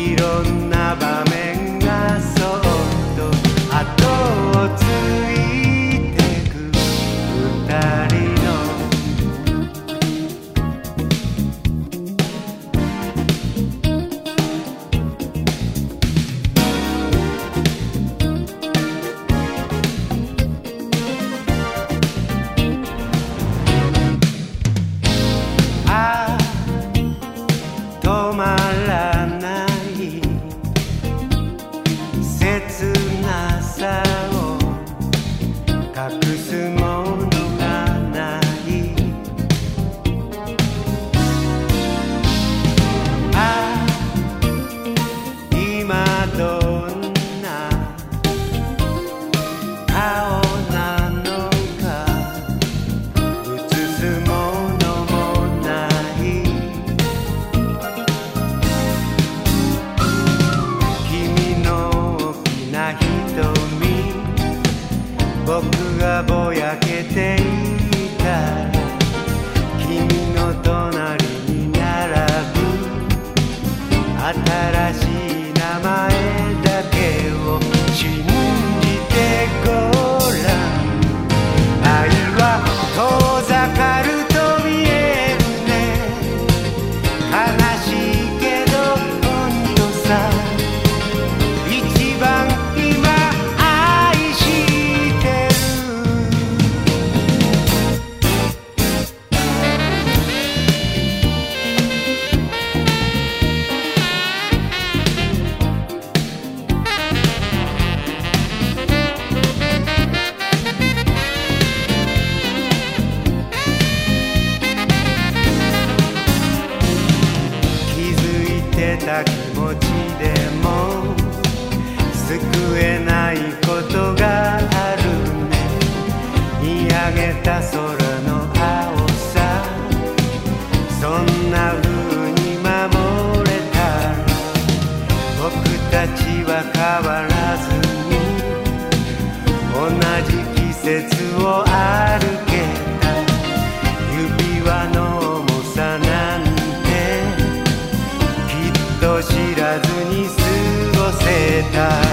いろんな場面 get to 덕두가 보 空の青さ。そんな風に守れた。僕たちは変わらずに。同じ季節を歩けた。指輪の重さなんて。きっと知らずに過ごせた。